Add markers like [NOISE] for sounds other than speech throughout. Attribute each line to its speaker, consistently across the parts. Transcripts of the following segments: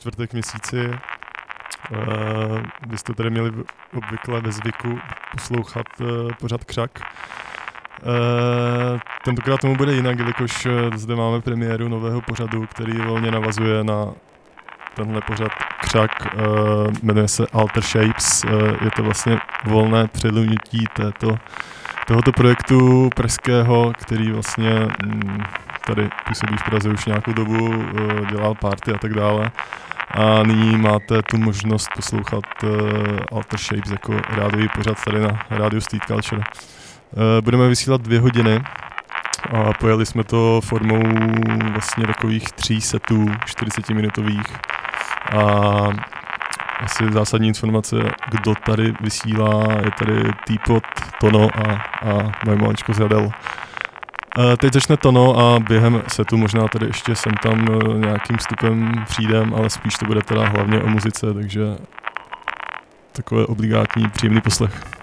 Speaker 1: čtvrtek měsíci. Uh, vy jste tady měli obvykle ve zvyku poslouchat uh, pořad Křak. Uh, tentokrát tomu bude jinak, jelikož zde máme premiéru nového pořadu, který volně navazuje na tenhle pořad Křak. Uh, jmenuje se Alter Shapes. Uh, je to vlastně volné přelunití této, tohoto projektu pražského, který vlastně mm, tady působí v Praze už nějakou dobu, uh, dělal party a tak dále. A nyní máte tu možnost poslouchat uh, Alter Shapes jako rádový pořad tady na rádiu Street Culture. Uh, budeme vysílat dvě hodiny a pojeli jsme to formou vlastně takových tří setů, 40-minutových. A asi zásadní informace, kdo tady vysílá, je tady Týpot, Tono a, a moje maličko Zadel. Uh, teď začne Tono a během setu možná tady ještě sem tam uh, nějakým vstupem přijdem, ale spíš to bude teda hlavně o muzice, takže takové obligátní příjemný poslech.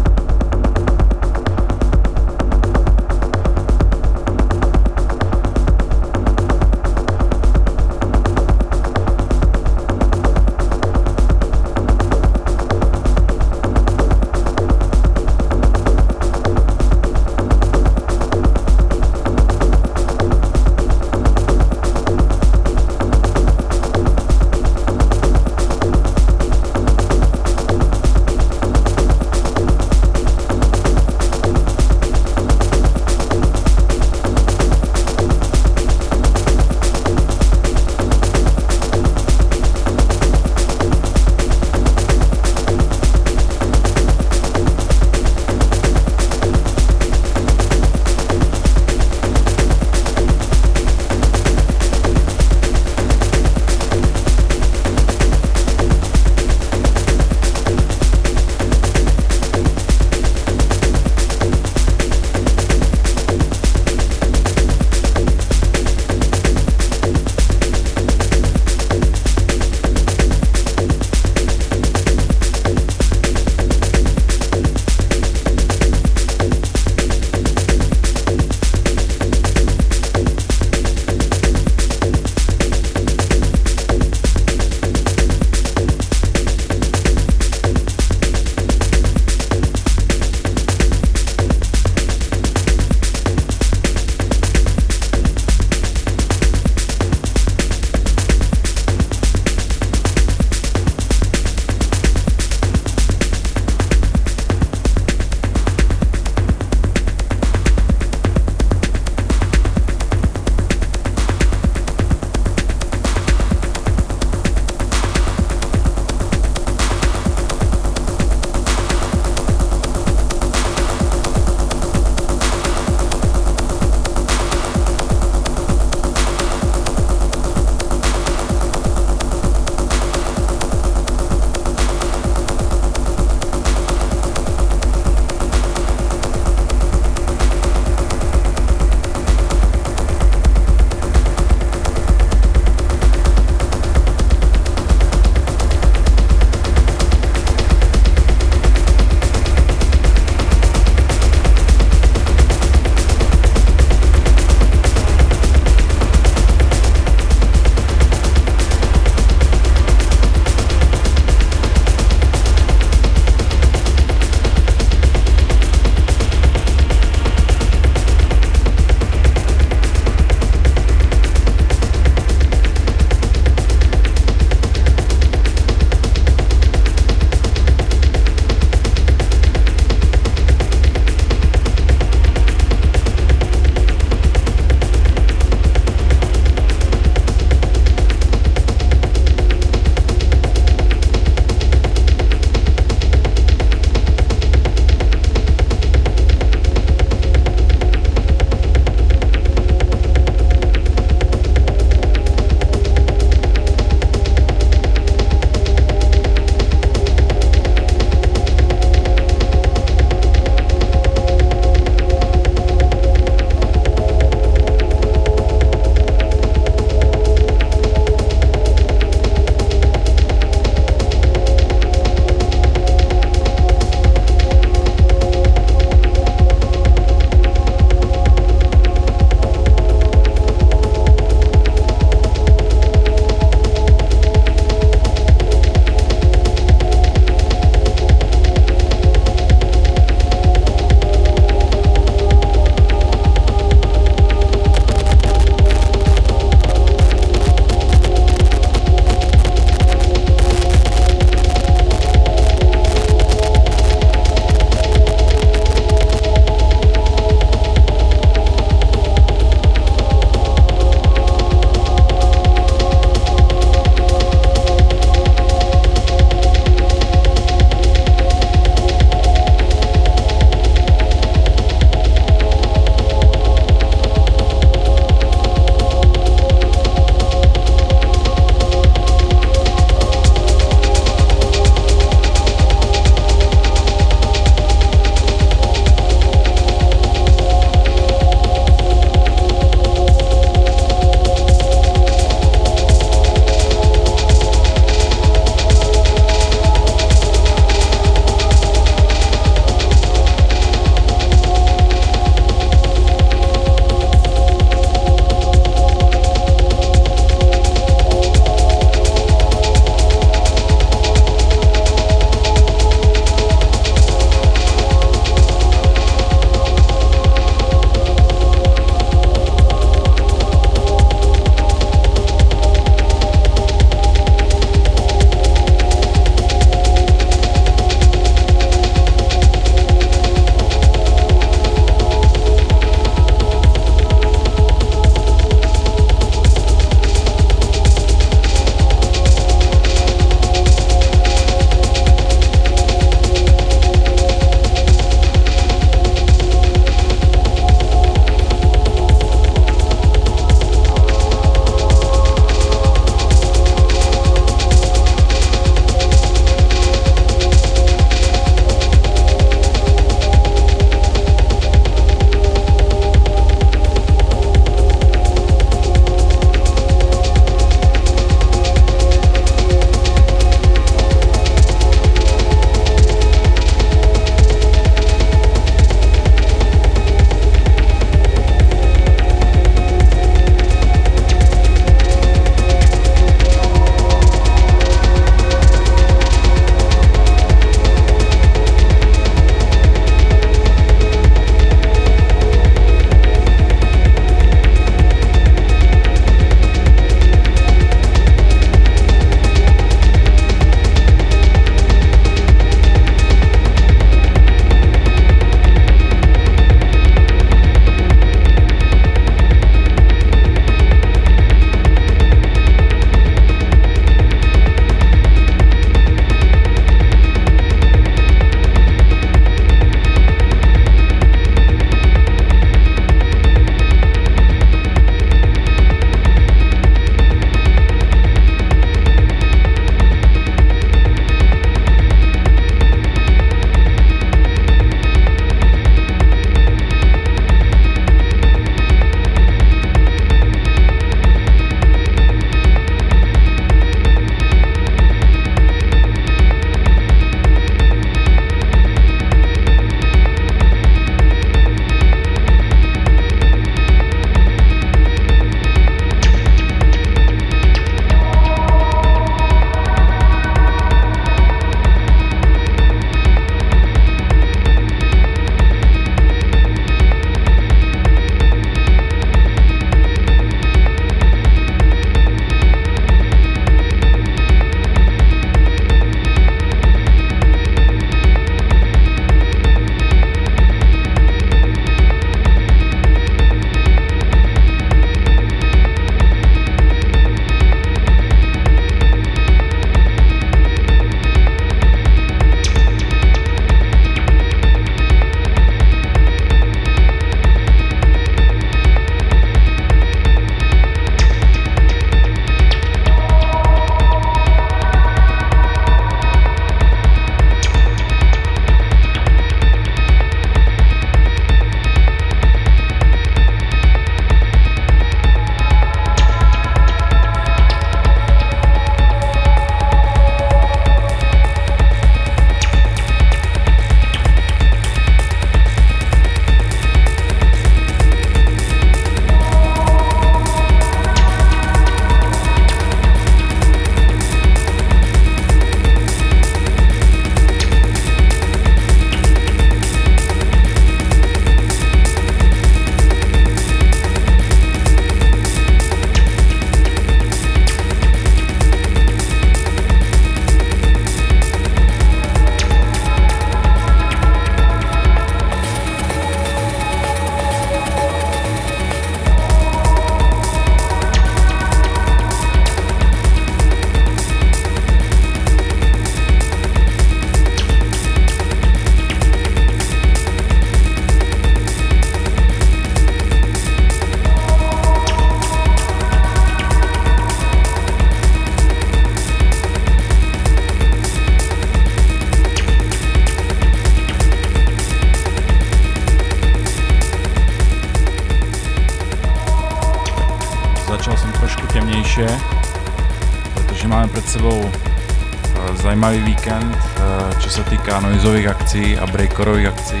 Speaker 2: Noizových akcí a breakorových akcí.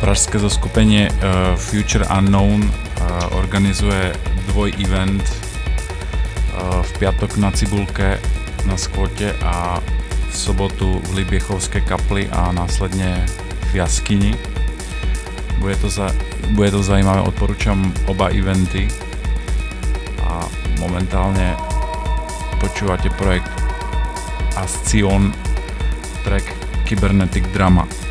Speaker 2: Pražské zaskupení uh, Future Unknown uh, organizuje dvoj event uh, v piatok na Cibulke na Skvotě a v sobotu v Liběchovské kapli a následně v Jaskyni. Bude to, za, bude to zajímavé, odporučám oba eventy a momentálně počúvate projekt Ascion Cybernetic Drama.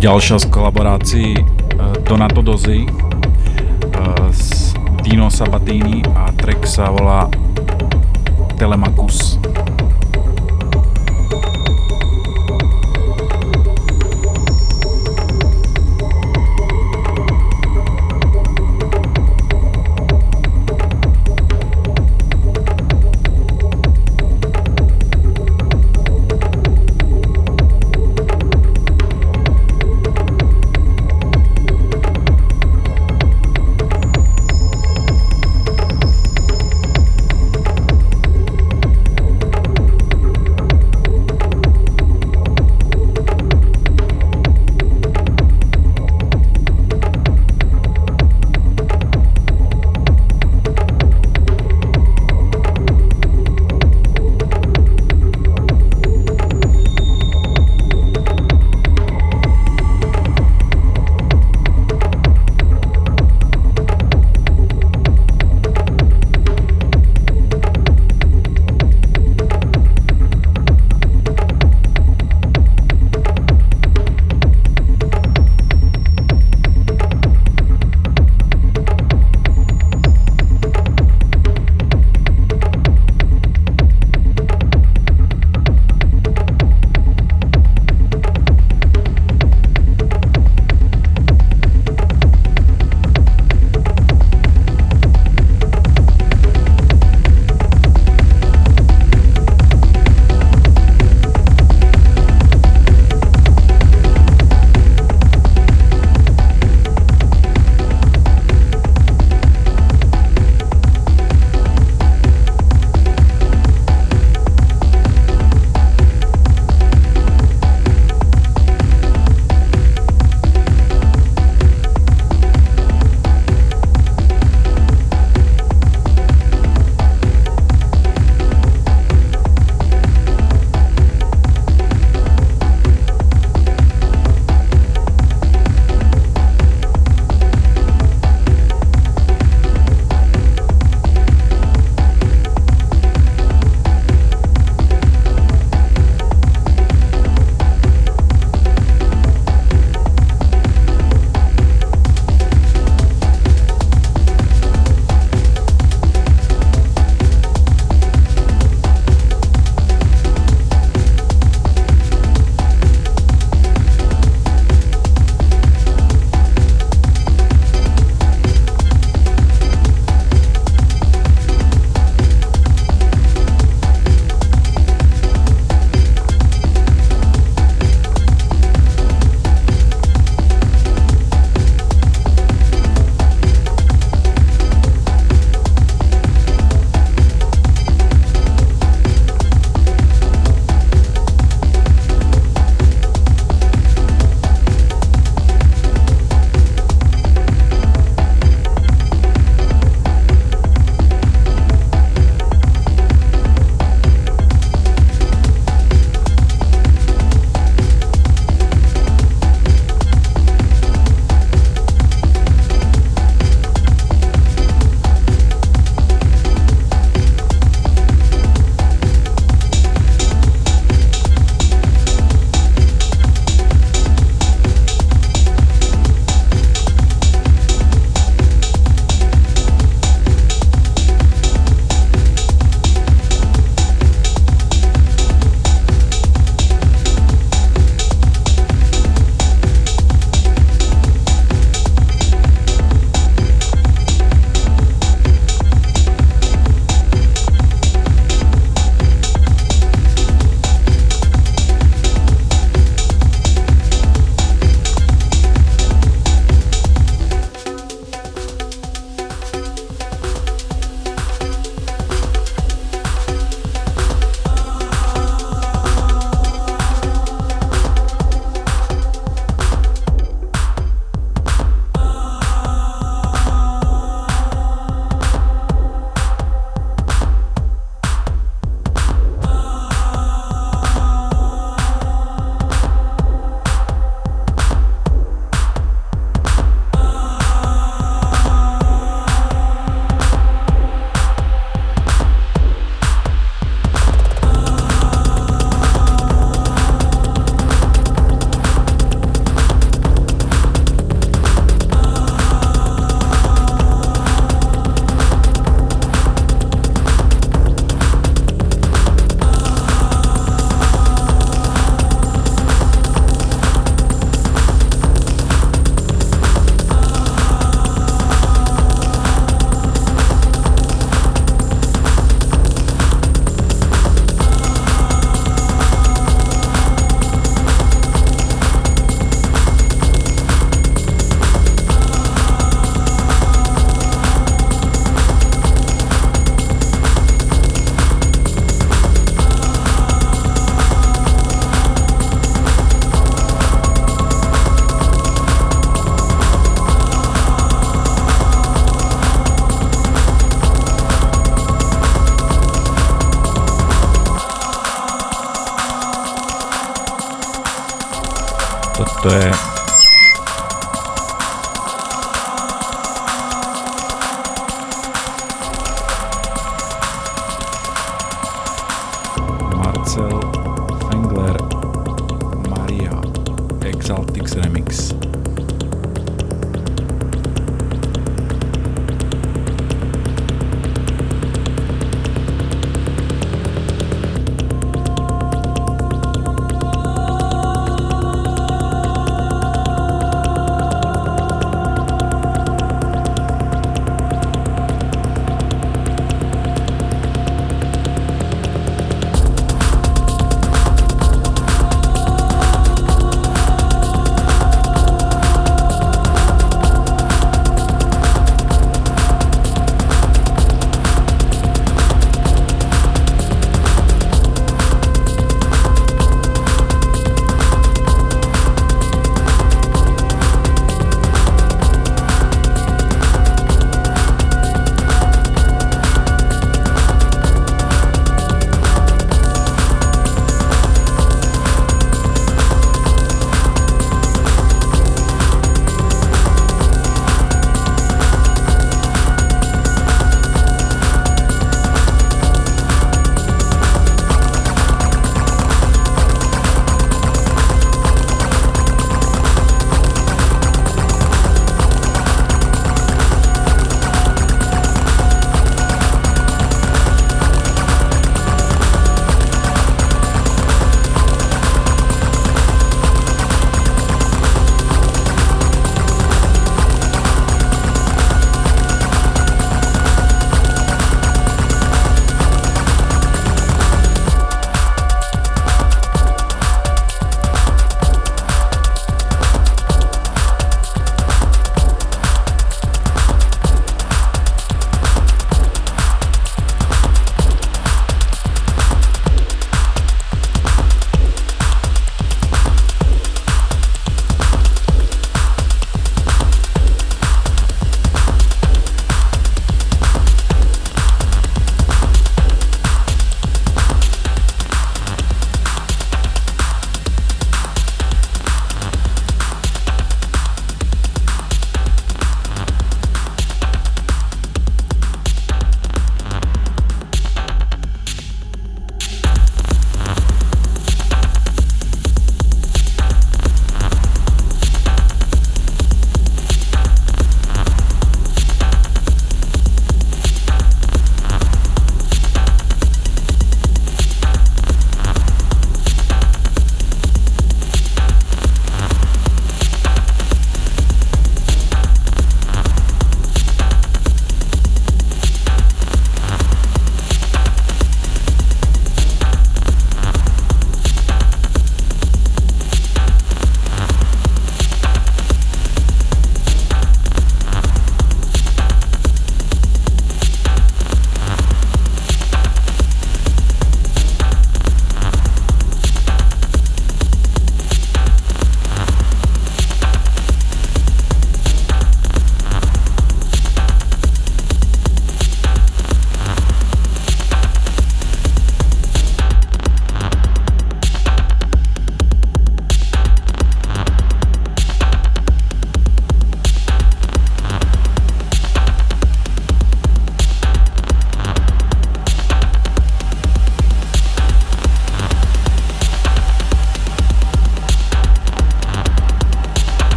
Speaker 2: Ďalšia z kolaborácií uh, Donato Dozy uh, s Dino Sabatini a track sa volá Telemachus.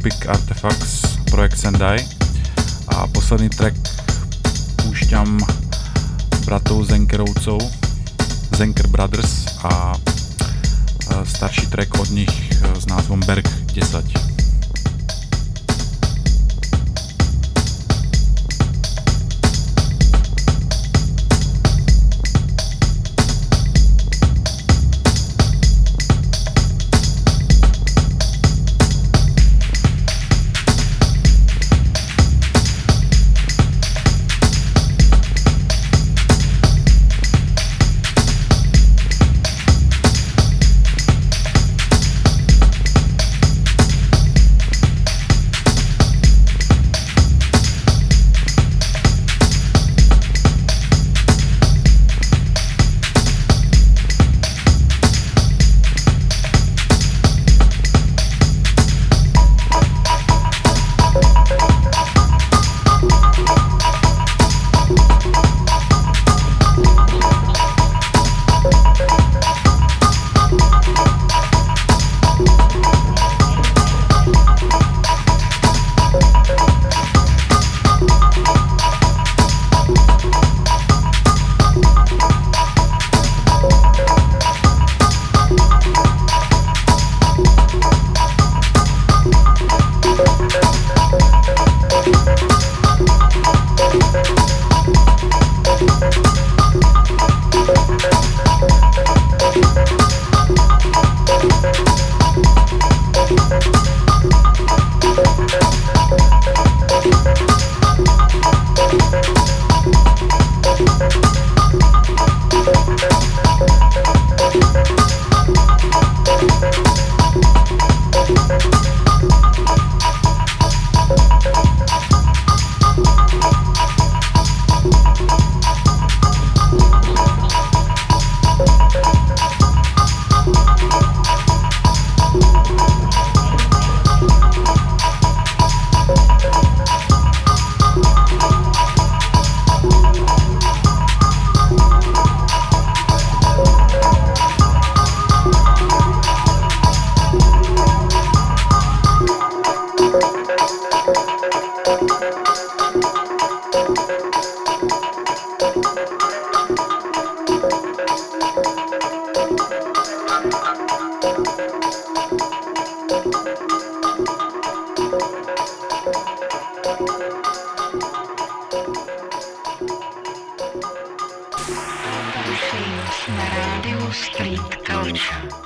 Speaker 1: topic Street Culture.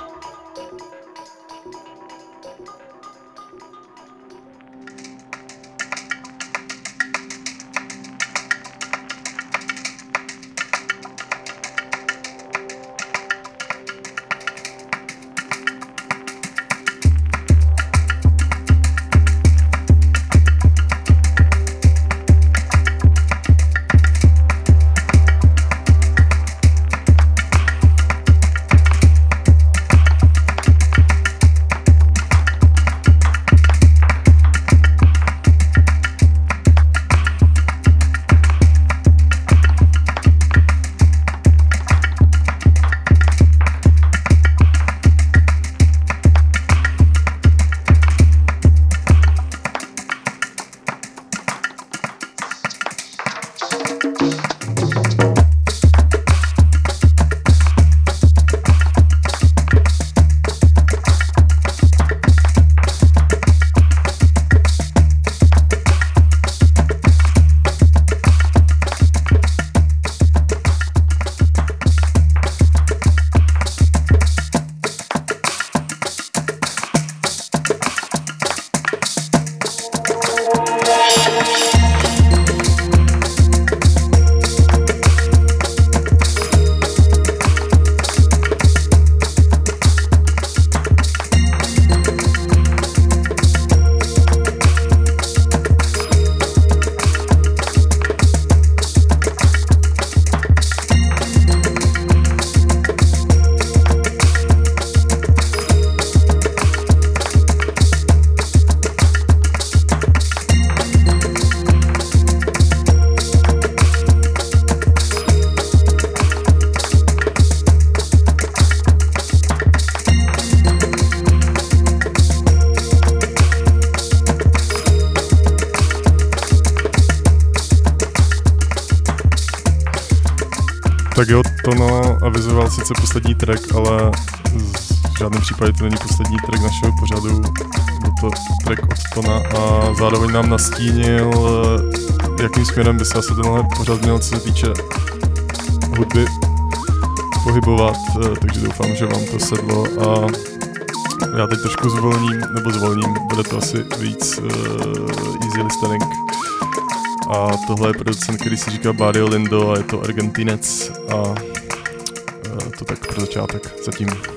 Speaker 1: Sice poslední track, ale v žádném případě to není poslední track našeho pořadu. Byl to track od Tona a zároveň nám nastínil, eh, jakým směrem by se asi tenhle pořad měl, co se týče hudby pohybovat, eh, takže doufám, že vám to sedlo a já teď trošku zvolním, nebo zvolním, bude to asi víc uh, easy listening. A tohle je producent, který si říká Barrio Lindo a je to Argentinec a pro začátek zatím.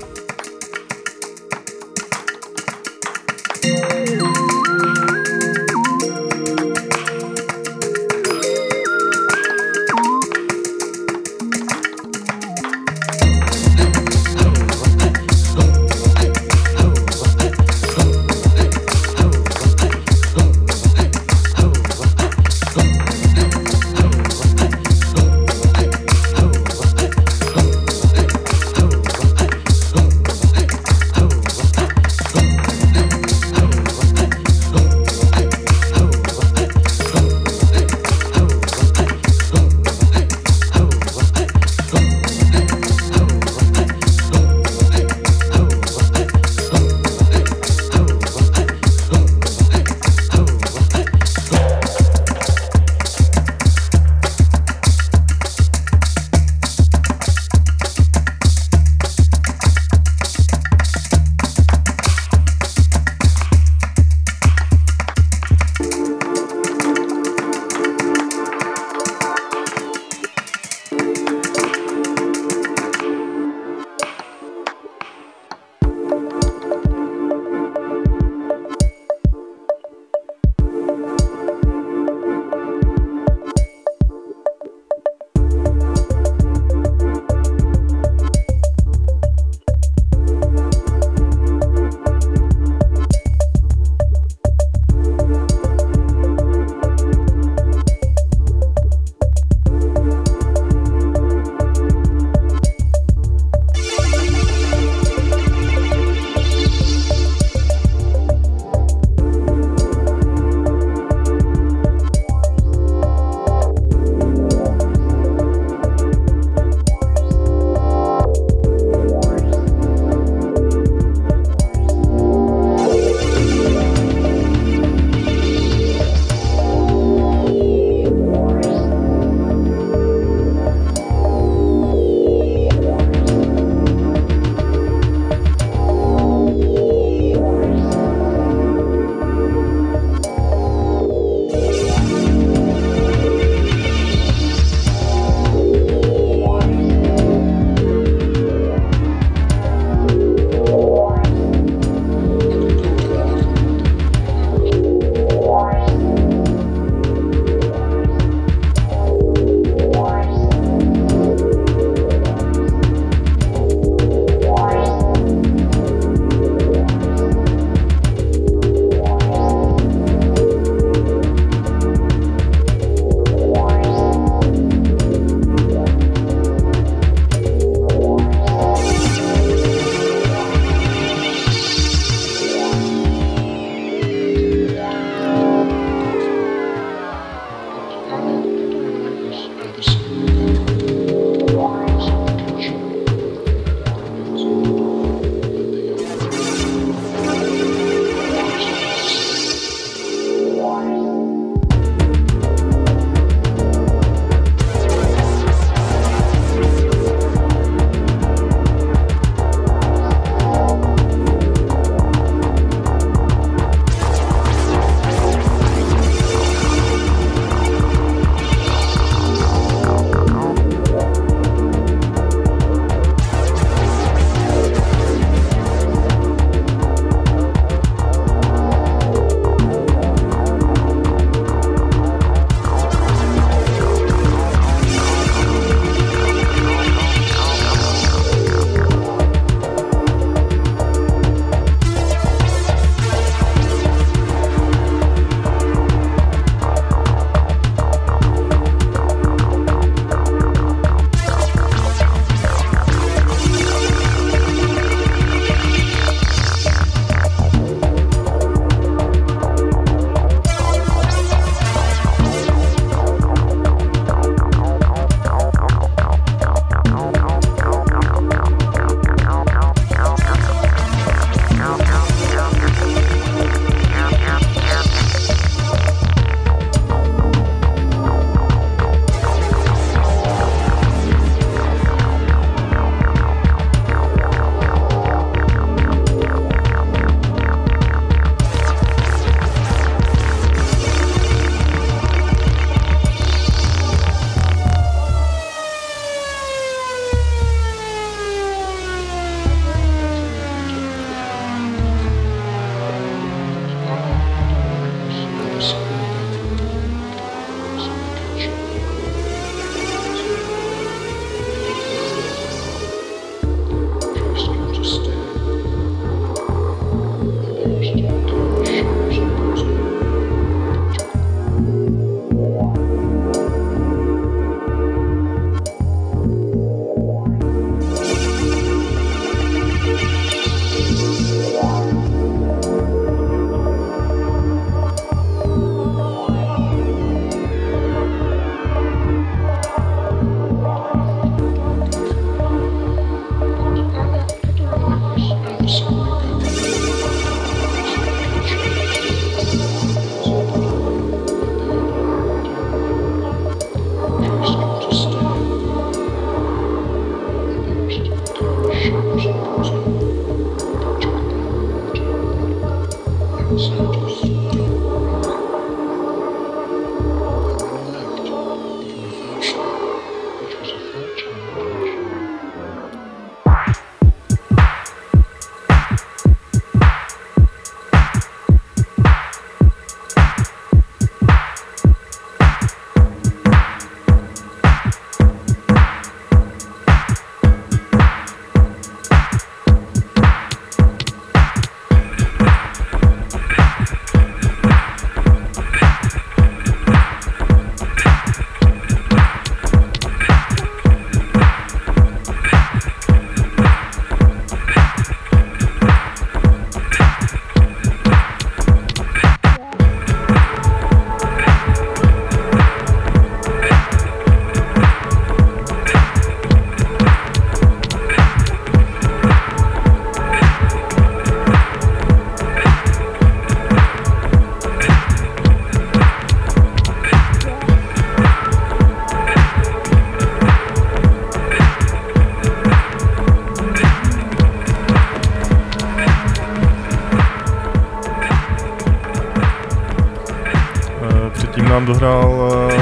Speaker 1: Dohrál uh,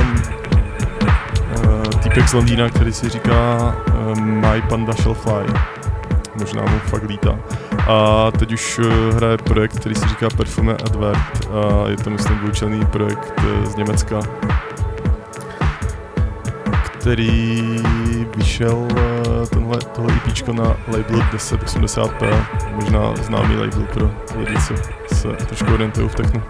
Speaker 1: týpek z Londýna, který si říká uh, My Panda Shall Fly. Možná mu fakt lítá. A teď už uh, hraje projekt, který si říká Perfume Advert a je to myslím dvoučelný projekt z Německa, který vyšel tenhle, tohle EP na labelu 1080p, možná známý label pro lidi, co se trošku orientují v technu.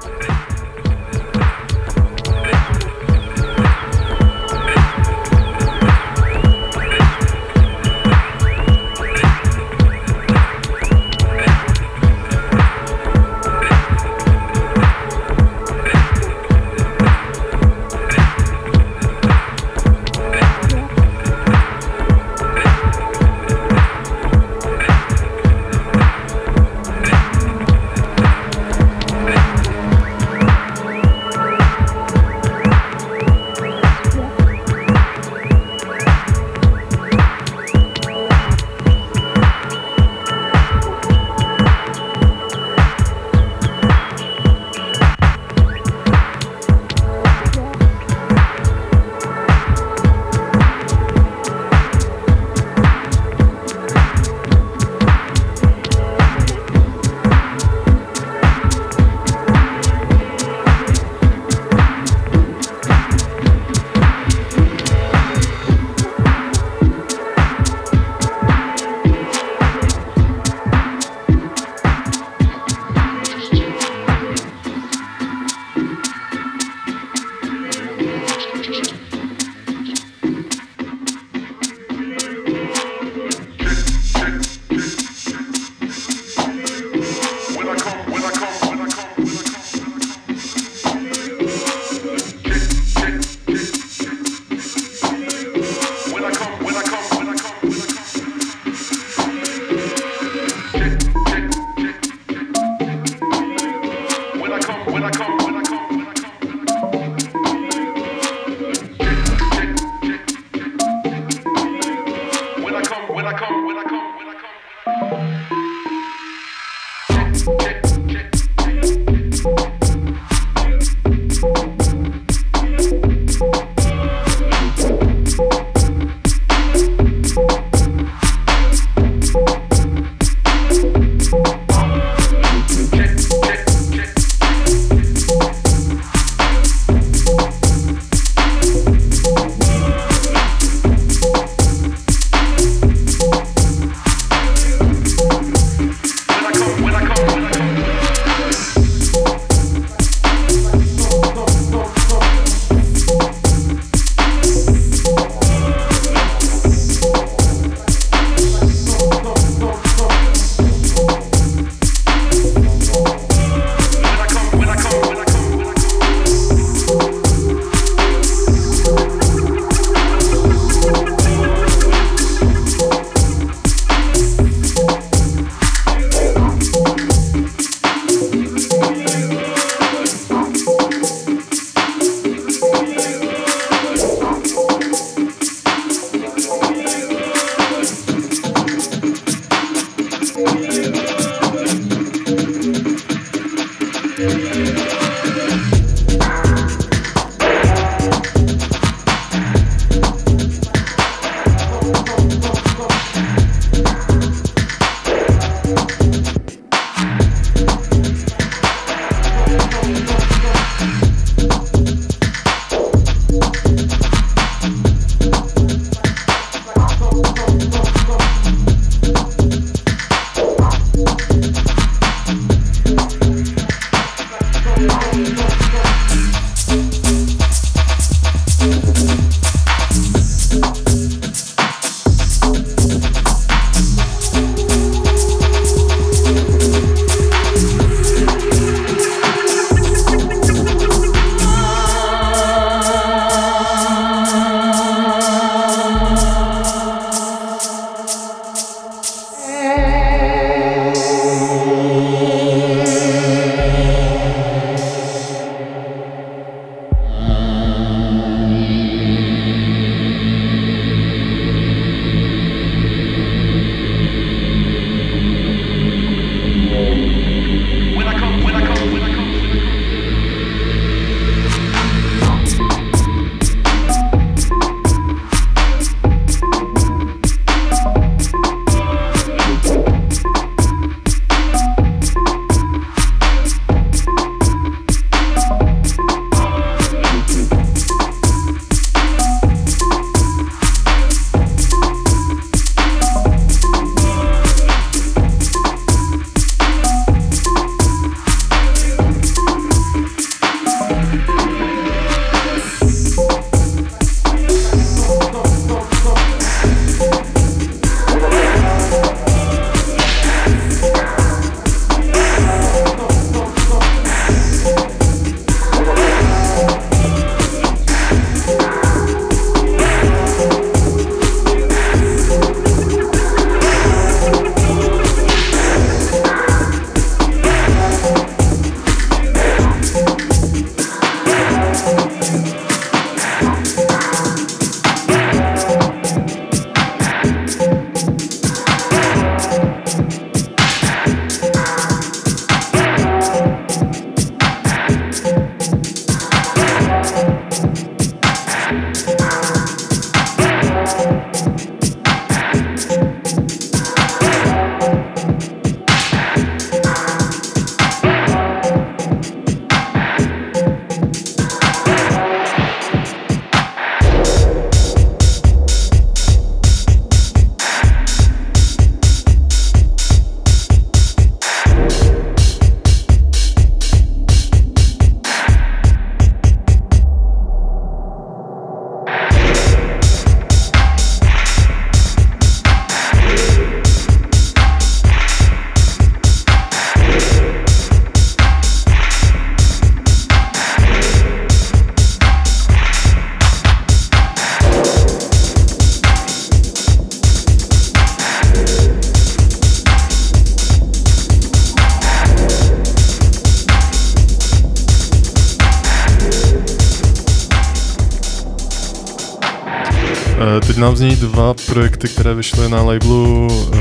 Speaker 1: Nám zní dva projekty, které vyšly na labelu uh,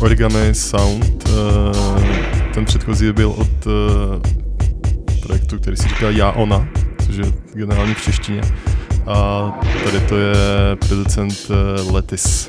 Speaker 1: Origami Sound. Uh, ten předchozí byl od uh, projektu, který si říká Já Ona, což je generálně v češtině. A tady to je producent uh, Letis.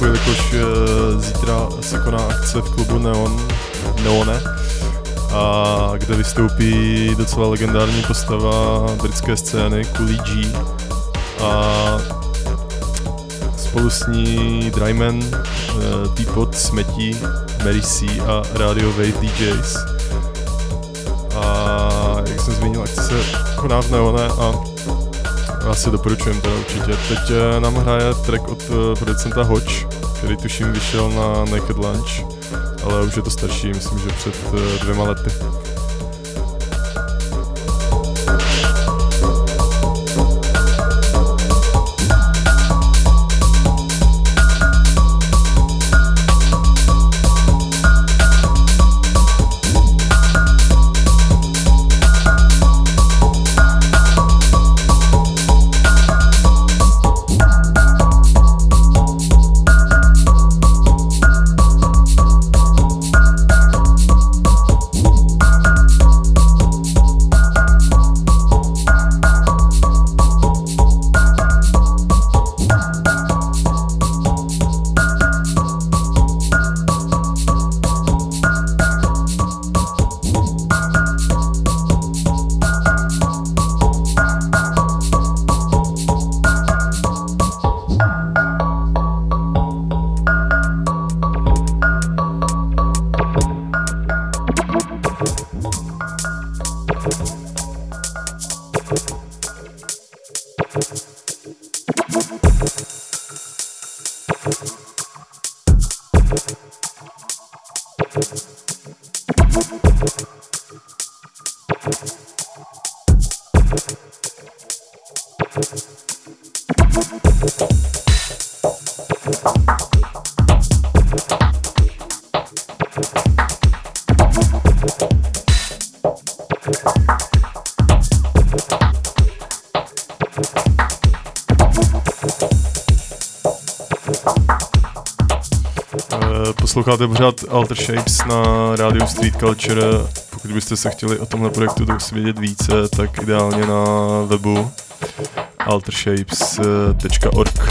Speaker 1: Pozvánku, jelikož uh, zítra se koná akce v klubu Neon, Neone, a kde vystoupí docela legendární postava britské scény, Coolie G. A spolu s ní Dryman, uh, Teapot, Smetí, Mary C a Radio Wave DJs. A jak jsem zmínil, akce se koná v Neone a asi doporučujem teda určitě. Teď uh, nám hraje track od producenta Hodge, který tuším vyšel na Naked Lunch, ale už je to starší, myslím, že před uh, dvěma lety. Posloucháte pořád Alter Shapes na rádiu Street Culture. Pokud byste se chtěli o tomhle projektu dozvědět více, tak ideálně na webu altershapes.org.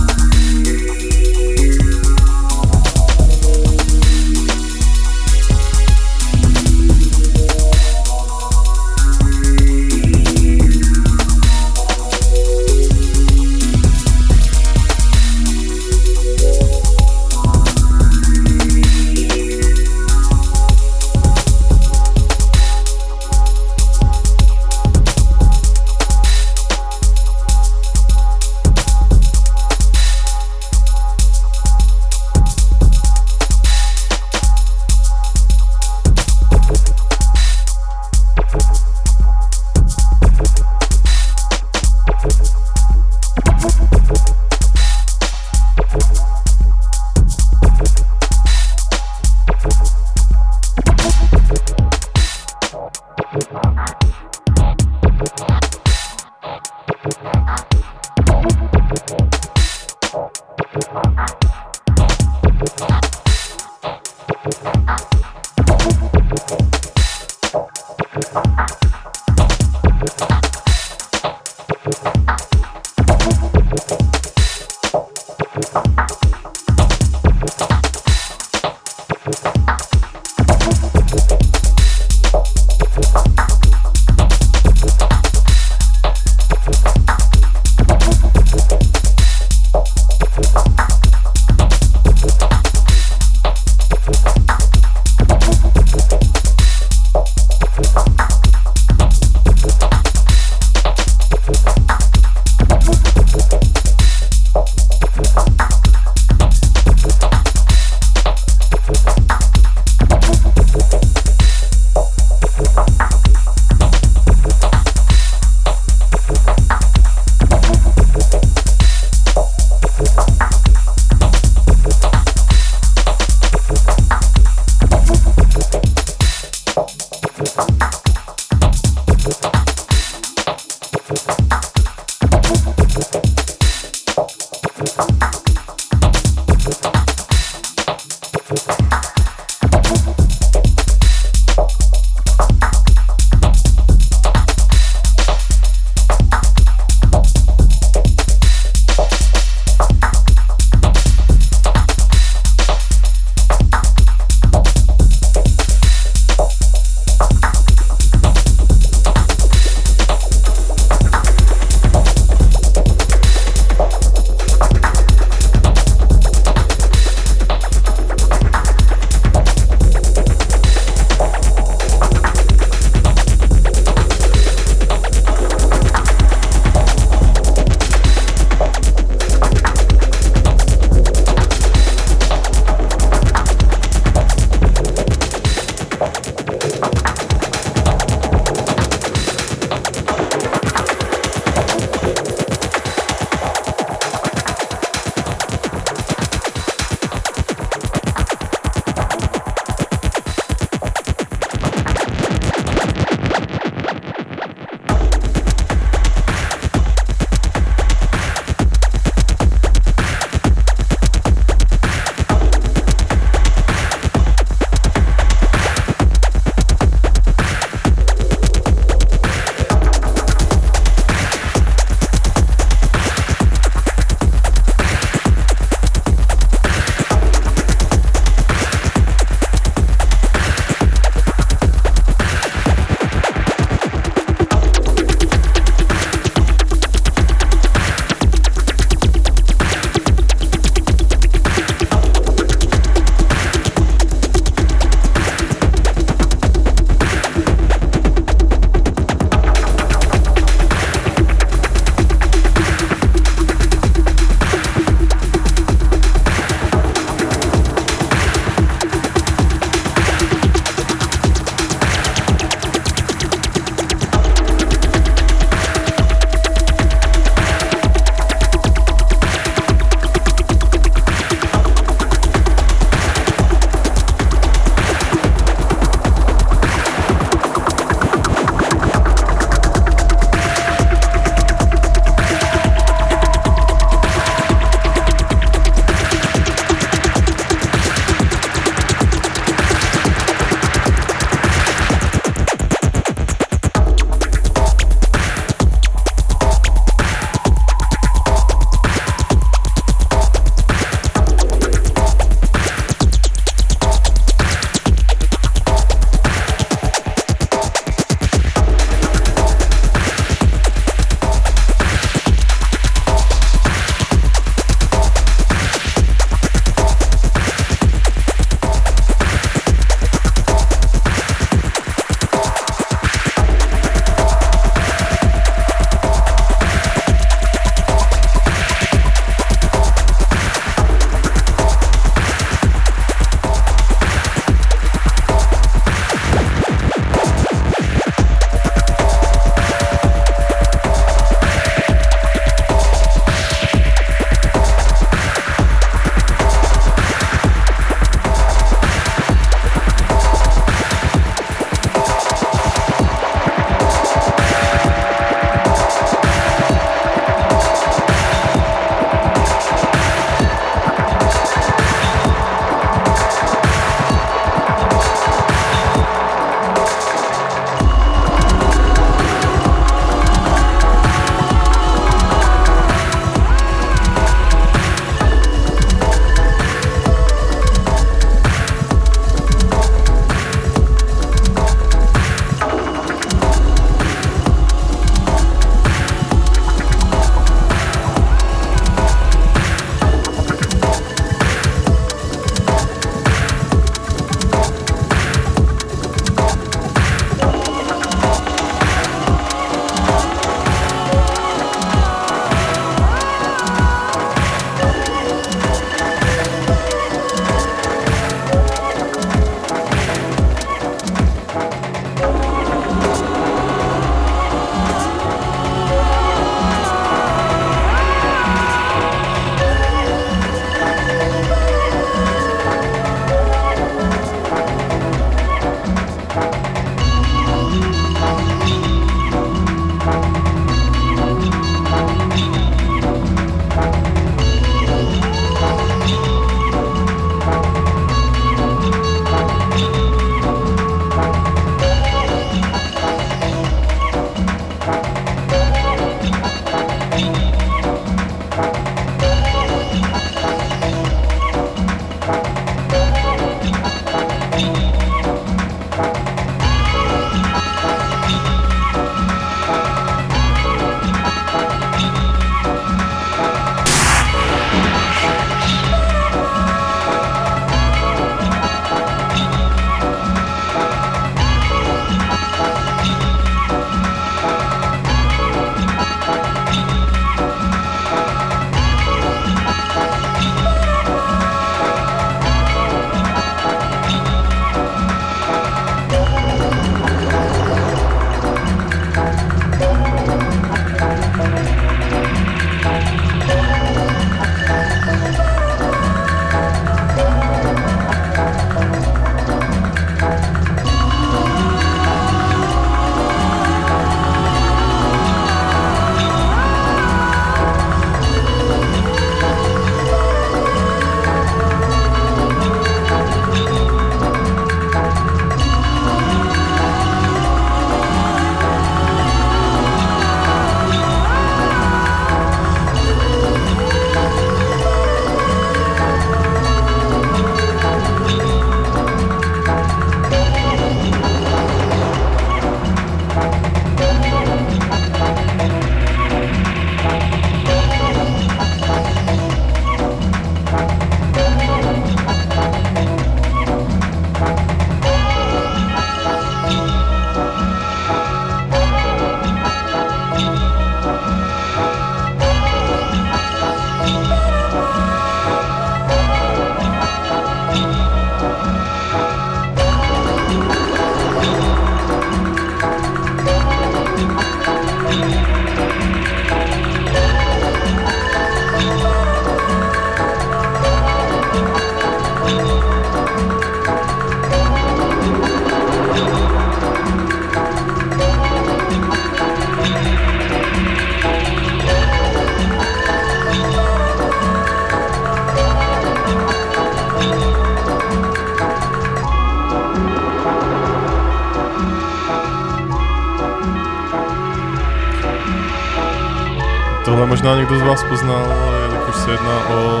Speaker 1: Tohle možná někdo z vás poznal, jelikož se jedná o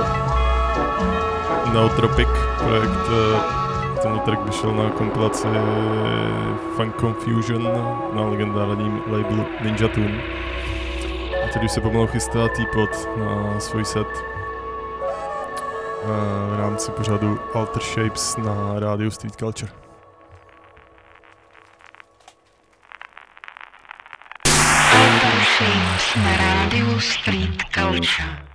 Speaker 1: Neotropic projekt. eh, Ten track vyšel na kompilaci Funk Confusion na legendárním labelu Ninja Tune. A teď už se pomalu chystá T-Pod na svůj set eh, v rámci pořadu Alter Shapes na rádiu Street Culture.
Speaker 3: Na rádiu Street Culture.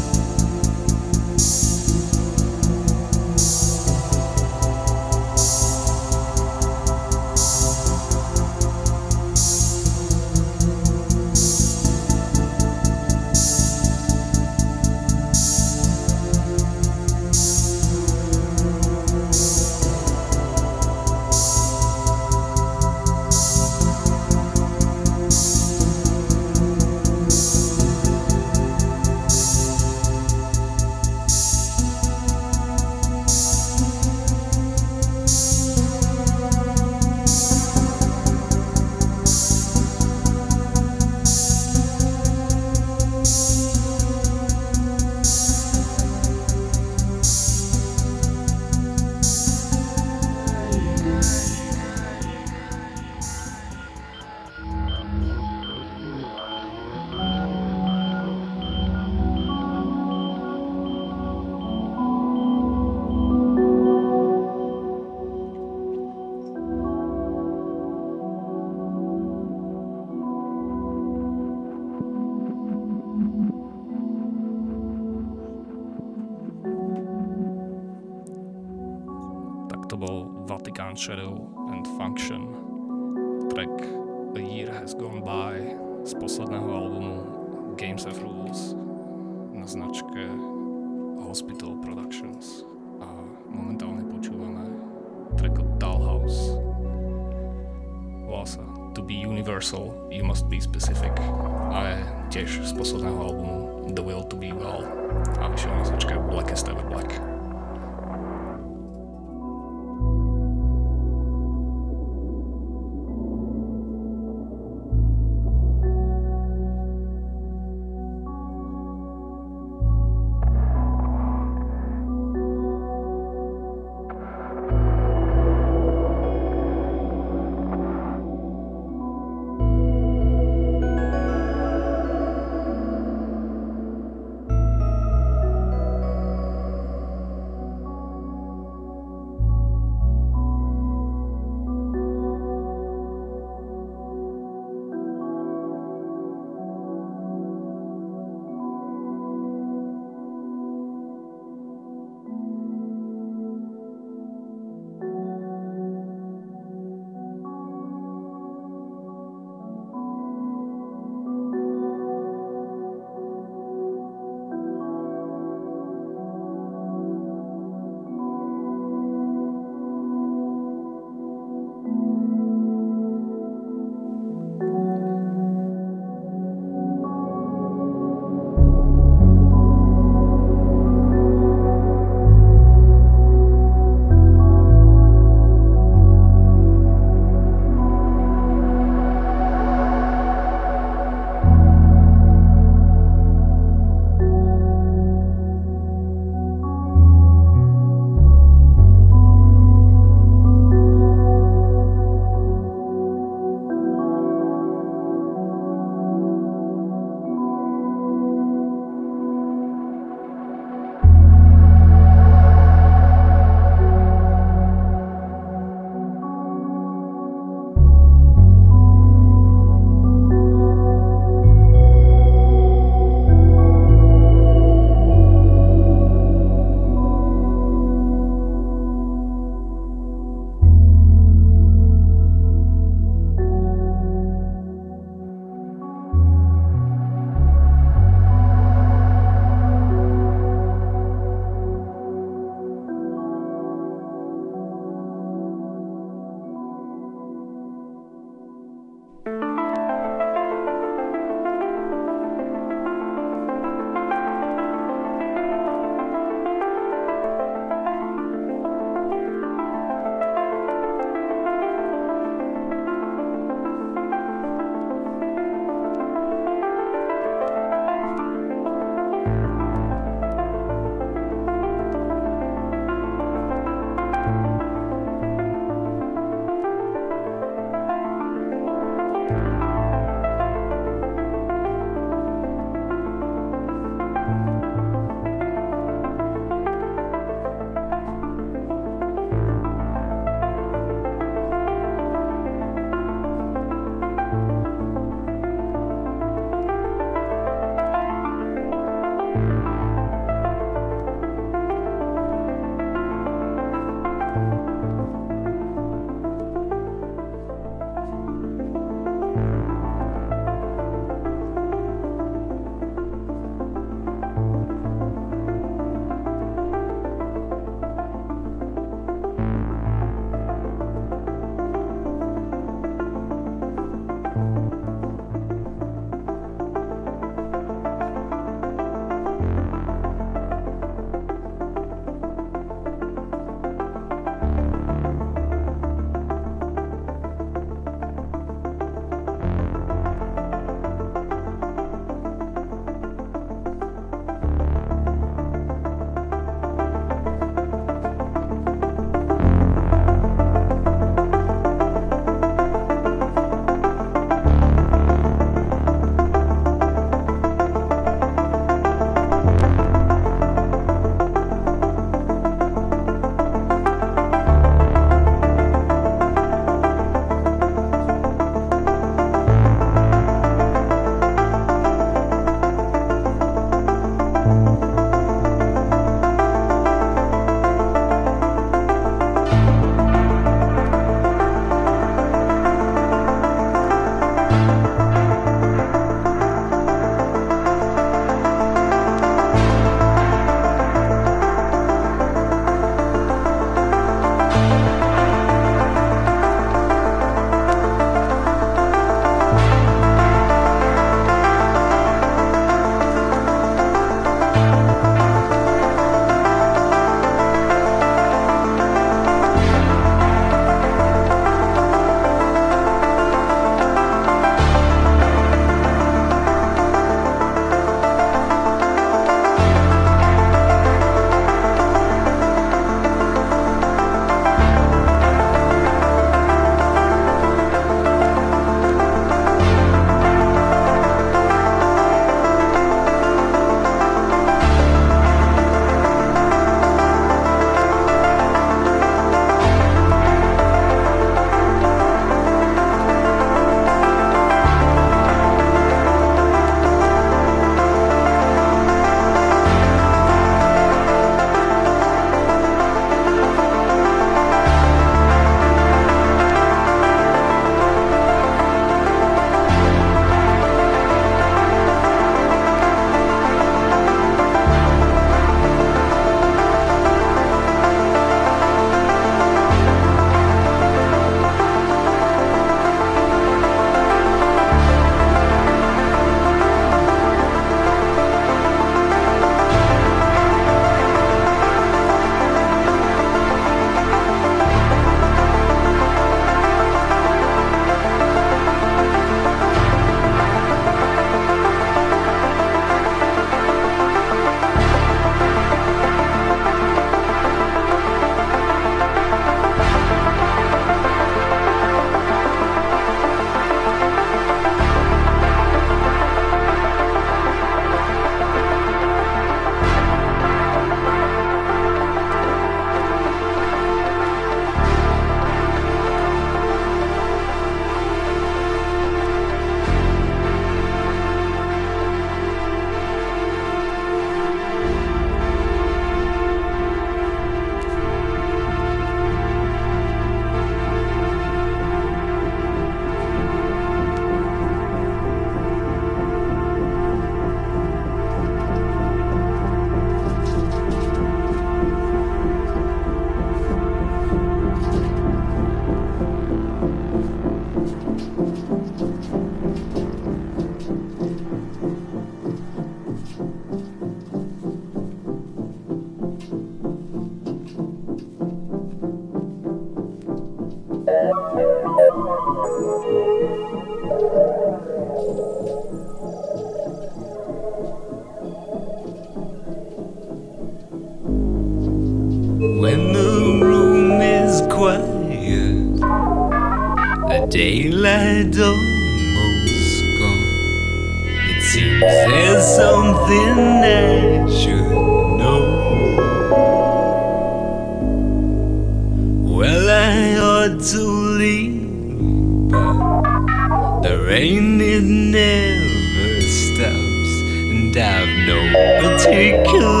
Speaker 4: Ought to leave, but the rain it never stops, and I've no particular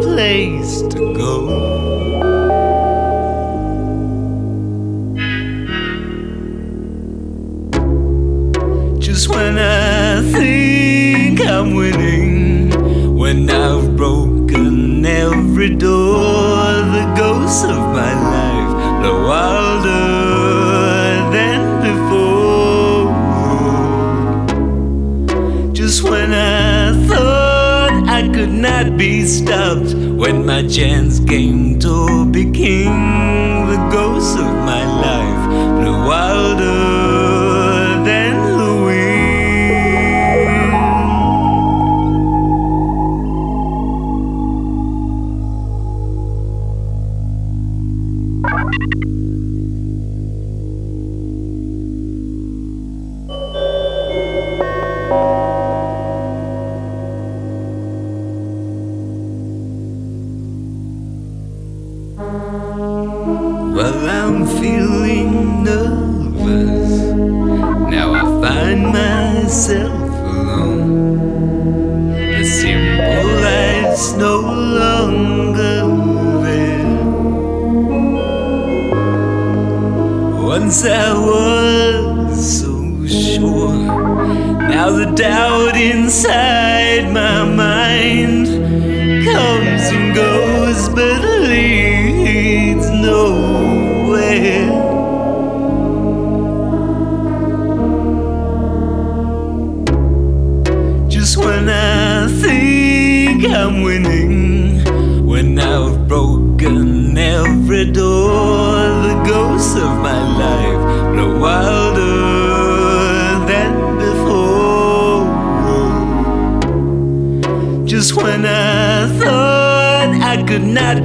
Speaker 4: place to go. Just when I think I'm winning, when I've broken every door, the ghosts of wilder than before. Just when I thought I could not be stopped, when my chance came to be king,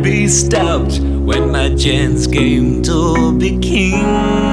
Speaker 4: be stopped, when my chance came to be king,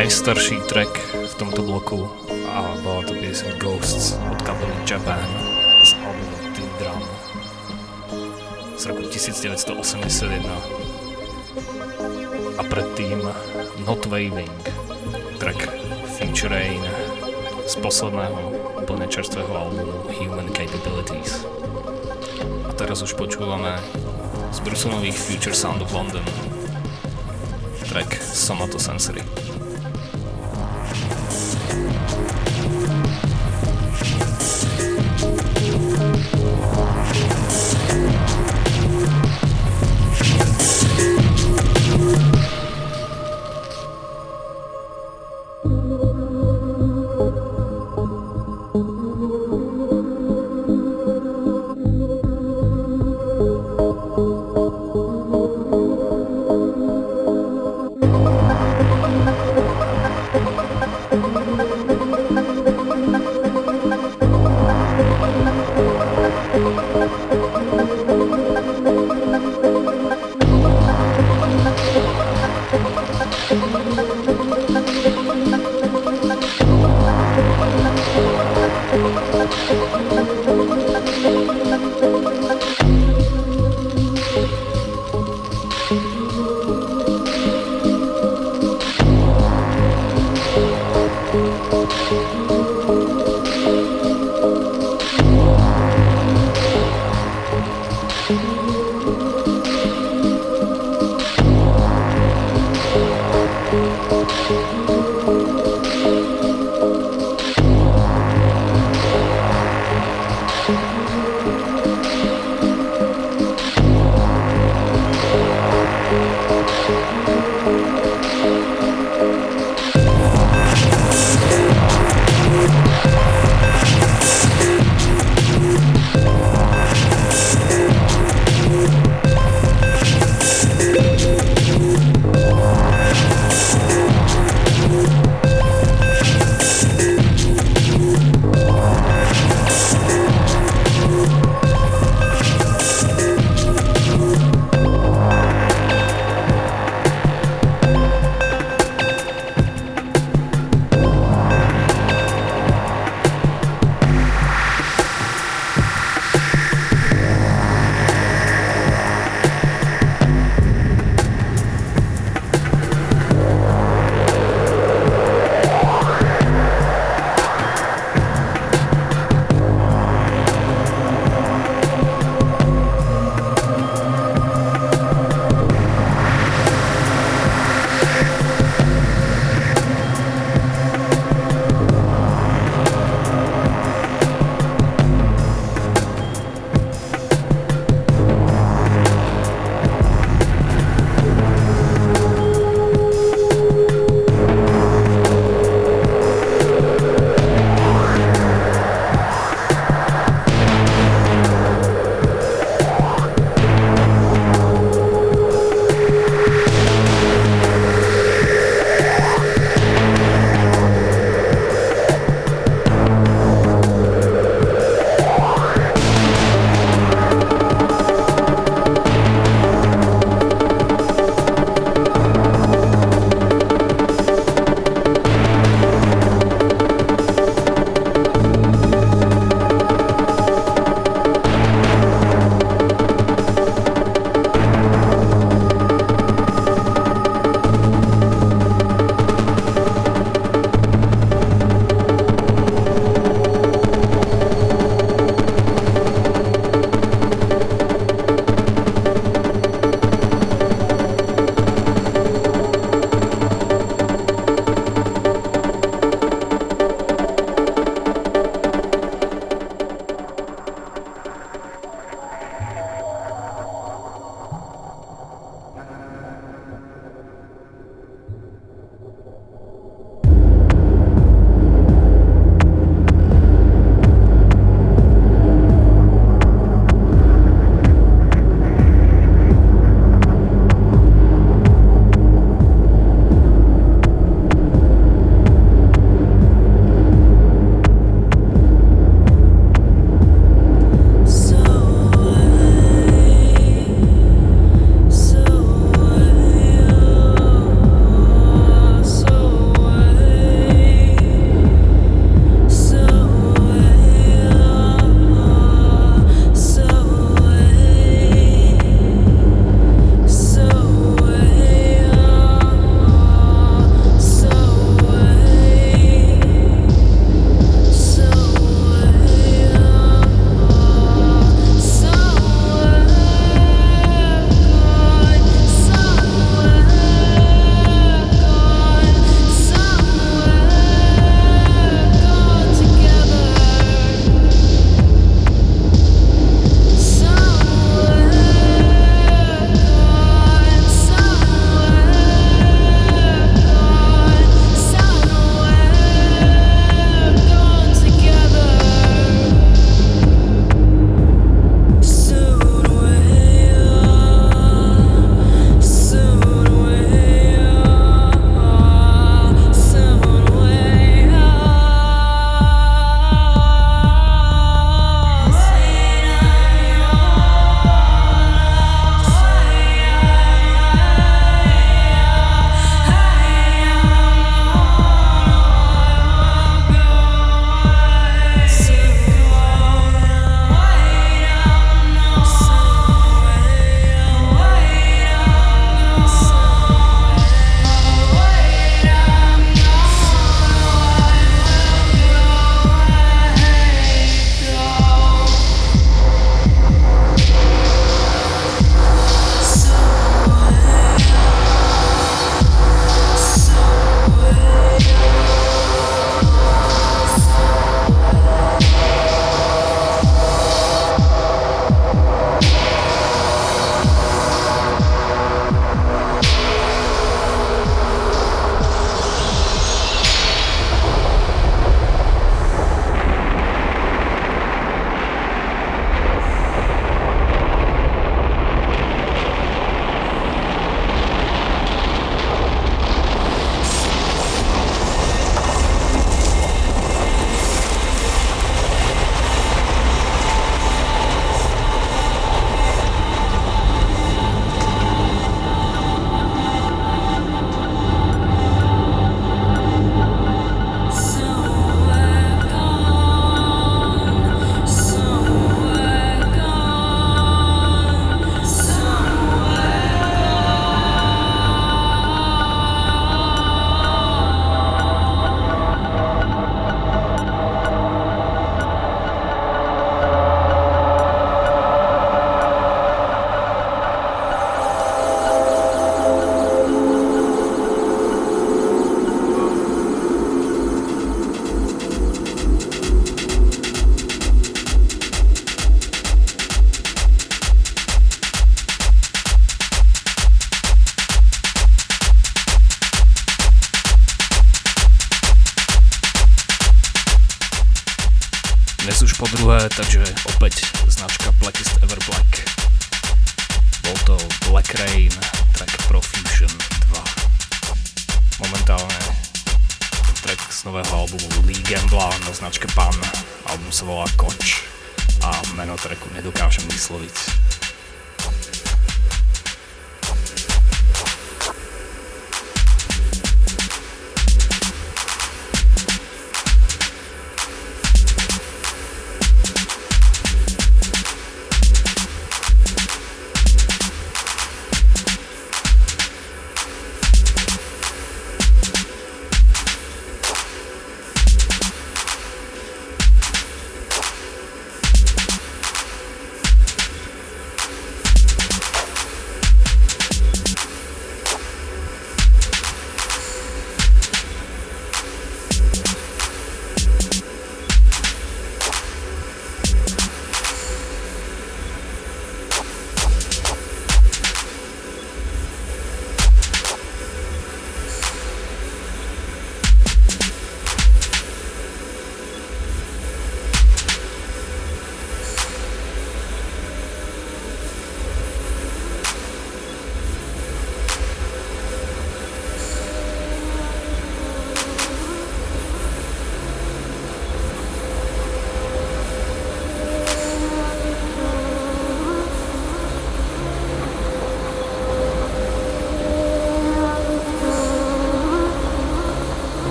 Speaker 5: najstarší track v tomto bloku a byla to píseň Ghosts od kapely Japan z albumu Team Drum z roku 1981 a predtým Not Waving track Rain z posledného úplne čerstvého albumu Human Capabilities. teraz už počúvame z Brusonových Future Sound of London track Somato Sensory.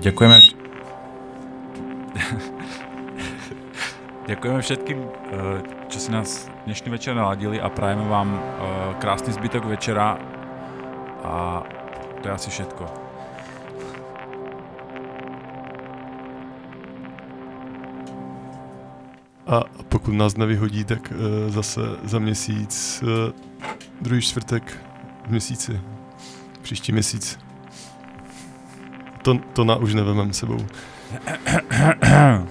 Speaker 2: Děkujeme. [LAUGHS] děkujeme všetkým, eh, čo si nás dnešní večer naladili a prajeme vám eh, krásný zbytok večera a to je asi všetko.
Speaker 1: A pokud nás nevyhodí, tak uh, zase za měsíc, uh, druhý čtvrtek v měsíci, příští měsíc. To, to na už nevemem sebou. [CLEARS THROAT]